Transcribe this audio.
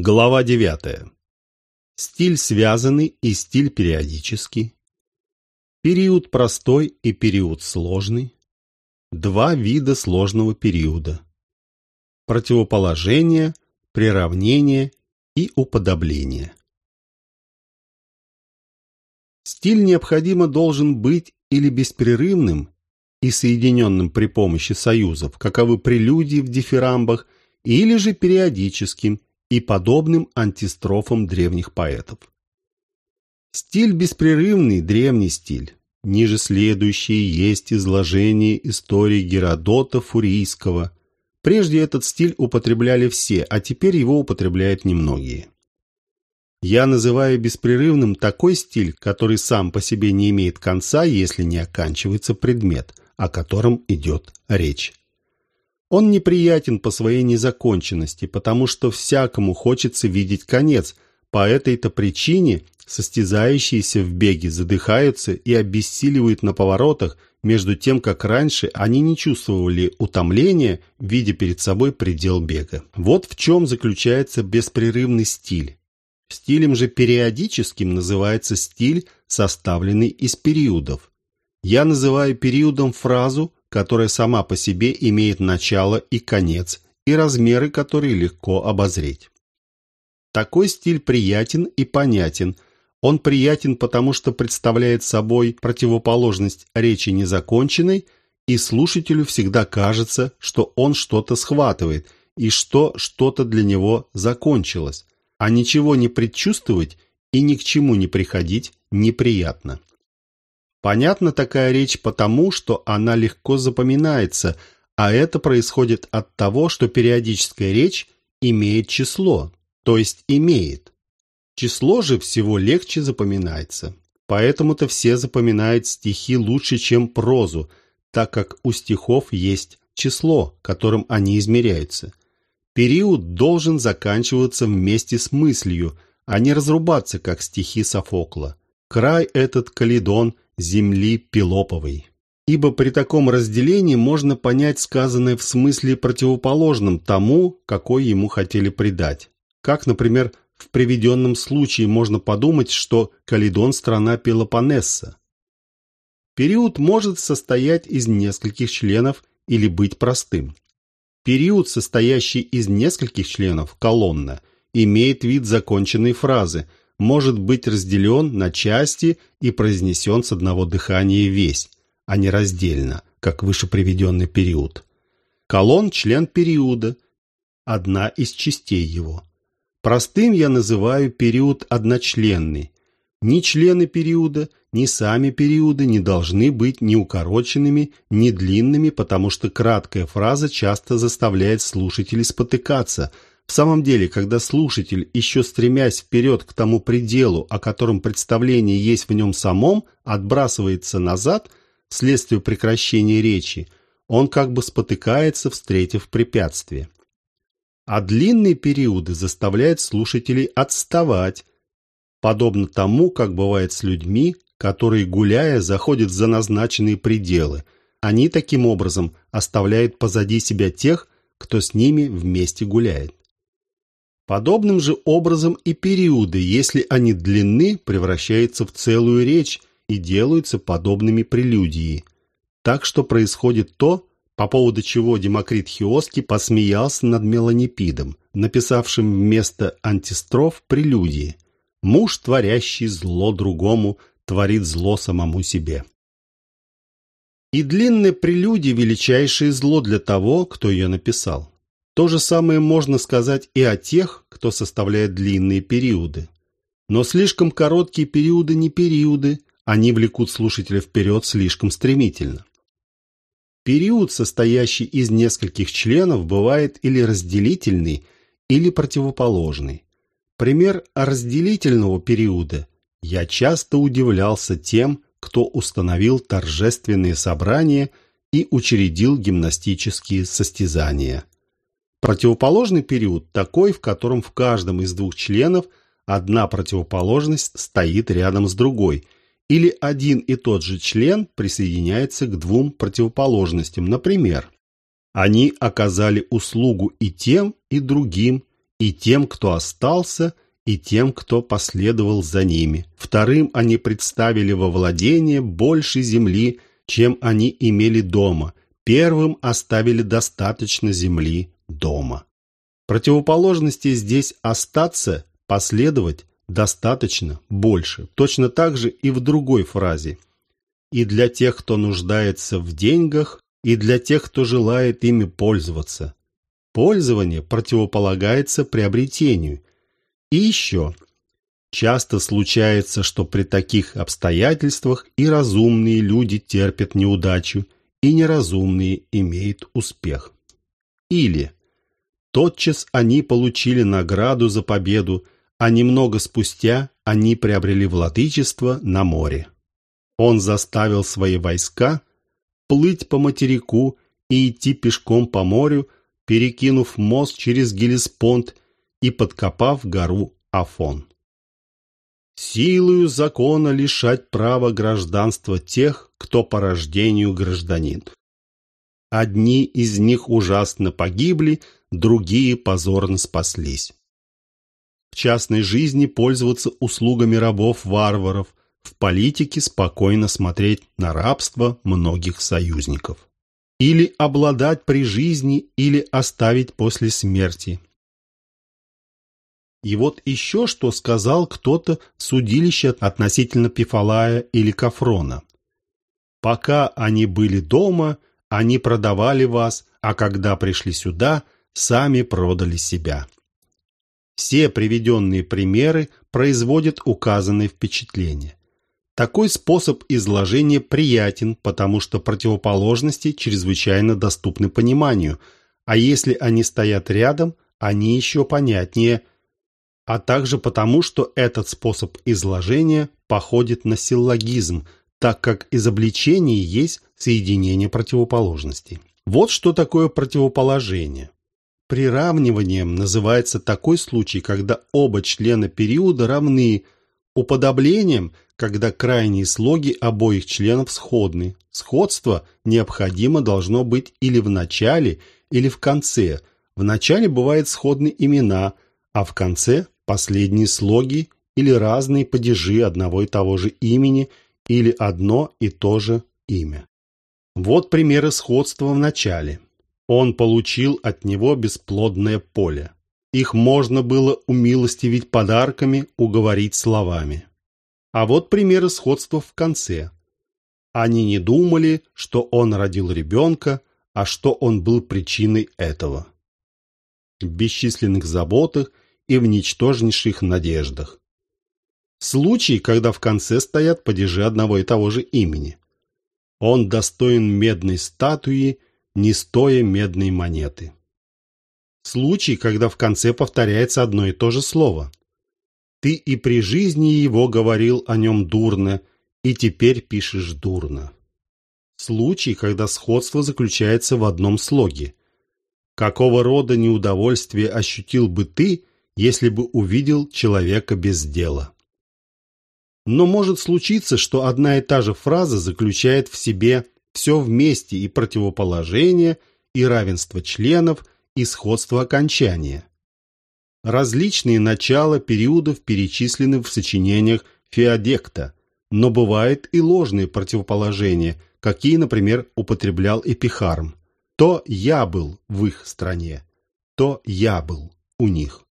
Глава 9. Стиль связанный и стиль периодический. Период простой и период сложный. Два вида сложного периода. Противоположение, приравнение и уподобление. Стиль необходимо должен быть или беспрерывным и соединенным при помощи союзов, каковы прелюдии в дифирамбах, или же периодическим и подобным антистрофам древних поэтов. Стиль беспрерывный – древний стиль. Ниже следующие есть изложение истории Геродота Фурийского. Прежде этот стиль употребляли все, а теперь его употребляют немногие. Я называю беспрерывным такой стиль, который сам по себе не имеет конца, если не оканчивается предмет, о котором идет речь. Он неприятен по своей незаконченности, потому что всякому хочется видеть конец. По этой-то причине состязающиеся в беге задыхаются и обессиливают на поворотах, между тем, как раньше они не чувствовали утомления, видя перед собой предел бега. Вот в чем заключается беспрерывный стиль. Стилем же периодическим называется стиль, составленный из периодов. Я называю периодом фразу, которая сама по себе имеет начало и конец, и размеры, которые легко обозреть. Такой стиль приятен и понятен. Он приятен, потому что представляет собой противоположность речи незаконченной, и слушателю всегда кажется, что он что-то схватывает, и что что-то для него закончилось, а ничего не предчувствовать и ни к чему не приходить неприятно. Понятна такая речь потому, что она легко запоминается, а это происходит от того, что периодическая речь имеет число, то есть имеет. Число же всего легче запоминается. Поэтому-то все запоминают стихи лучше, чем прозу, так как у стихов есть число, которым они измеряются. Период должен заканчиваться вместе с мыслью, а не разрубаться, как стихи Софокла. Край этот Калидон – земли Пелоповой. Ибо при таком разделении можно понять сказанное в смысле противоположном тому, какой ему хотели придать. Как, например, в приведенном случае можно подумать, что Калидон – страна Пелопоннеса. Период может состоять из нескольких членов или быть простым. Период, состоящий из нескольких членов, колонна, имеет вид законченной фразы – может быть разделен на части и произнесен с одного дыхания весь, а не раздельно, как выше приведенный период. Колон – член периода, одна из частей его. Простым я называю период одночленный. Ни члены периода, ни сами периоды не должны быть ни укороченными, ни длинными, потому что краткая фраза часто заставляет слушателей спотыкаться – в самом деле, когда слушатель, еще стремясь вперед к тому пределу, о котором представление есть в нем самом, отбрасывается назад вследствие прекращения речи, он как бы спотыкается, встретив препятствие. А длинные периоды заставляют слушателей отставать, подобно тому, как бывает с людьми, которые, гуляя, заходят за назначенные пределы. Они таким образом оставляют позади себя тех, кто с ними вместе гуляет. Подобным же образом и периоды, если они длинны, превращаются в целую речь и делаются подобными прелюдии. Так что происходит то, по поводу чего Демокрит Хиоский посмеялся над Меланипидом, написавшим вместо антистроф прелюдии. «Муж, творящий зло другому, творит зло самому себе». И длинная прелюдия – величайшее зло для того, кто ее написал. То же самое можно сказать и о тех, кто составляет длинные периоды. Но слишком короткие периоды не периоды, они влекут слушателя вперед слишком стремительно. Период, состоящий из нескольких членов, бывает или разделительный, или противоположный. Пример разделительного периода. Я часто удивлялся тем, кто установил торжественные собрания и учредил гимнастические состязания. Противоположный период такой, в котором в каждом из двух членов одна противоположность стоит рядом с другой, или один и тот же член присоединяется к двум противоположностям. Например, они оказали услугу и тем, и другим, и тем, кто остался, и тем, кто последовал за ними. Вторым они представили во владение больше земли, чем они имели дома. Первым оставили достаточно земли дома. Противоположности здесь остаться, последовать достаточно, больше. Точно так же и в другой фразе. И для тех, кто нуждается в деньгах, и для тех, кто желает ими пользоваться. Пользование противополагается приобретению. И еще. Часто случается, что при таких обстоятельствах и разумные люди терпят неудачу, и неразумные имеют успех. Или Тотчас они получили награду за победу, а немного спустя они приобрели владычество на море. Он заставил свои войска плыть по материку и идти пешком по морю, перекинув мост через Гелеспонд и подкопав гору Афон. Силою закона лишать права гражданства тех, кто по рождению гражданин. Одни из них ужасно погибли, другие позорно спаслись. В частной жизни пользоваться услугами рабов-варваров, в политике спокойно смотреть на рабство многих союзников. Или обладать при жизни, или оставить после смерти. И вот еще что сказал кто-то в судилище относительно Пифалая или Кафрона. Пока они были дома, они продавали вас, а когда пришли сюда – сами продали себя. Все приведенные примеры производят указанные впечатления. Такой способ изложения приятен, потому что противоположности чрезвычайно доступны пониманию, а если они стоят рядом, они еще понятнее, а также потому, что этот способ изложения походит на силлогизм, так как изобличение есть соединение противоположностей. Вот что такое противоположение. Приравниванием называется такой случай, когда оба члена периода равны, уподоблением, когда крайние слоги обоих членов сходны. Сходство необходимо должно быть или в начале, или в конце. В начале бывают сходны имена, а в конце – последние слоги или разные падежи одного и того же имени или одно и то же имя. Вот примеры сходства в начале. Он получил от него бесплодное поле. Их можно было умилостивить подарками, уговорить словами. А вот примеры сходства в конце. Они не думали, что он родил ребенка, а что он был причиной этого. В бесчисленных заботах и в ничтожнейших надеждах. Случай, когда в конце стоят падежи одного и того же имени. Он достоин медной статуи не стоя медной монеты. Случай, когда в конце повторяется одно и то же слово. Ты и при жизни его говорил о нем дурно, и теперь пишешь дурно. Случай, когда сходство заключается в одном слоге. Какого рода неудовольствие ощутил бы ты, если бы увидел человека без дела? Но может случиться, что одна и та же фраза заключает в себе все вместе и противоположение, и равенство членов, и сходство окончания. Различные начала периодов перечислены в сочинениях Феодекта, но бывает и ложные противоположения, какие, например, употреблял Эпихарм. То я был в их стране, то я был у них.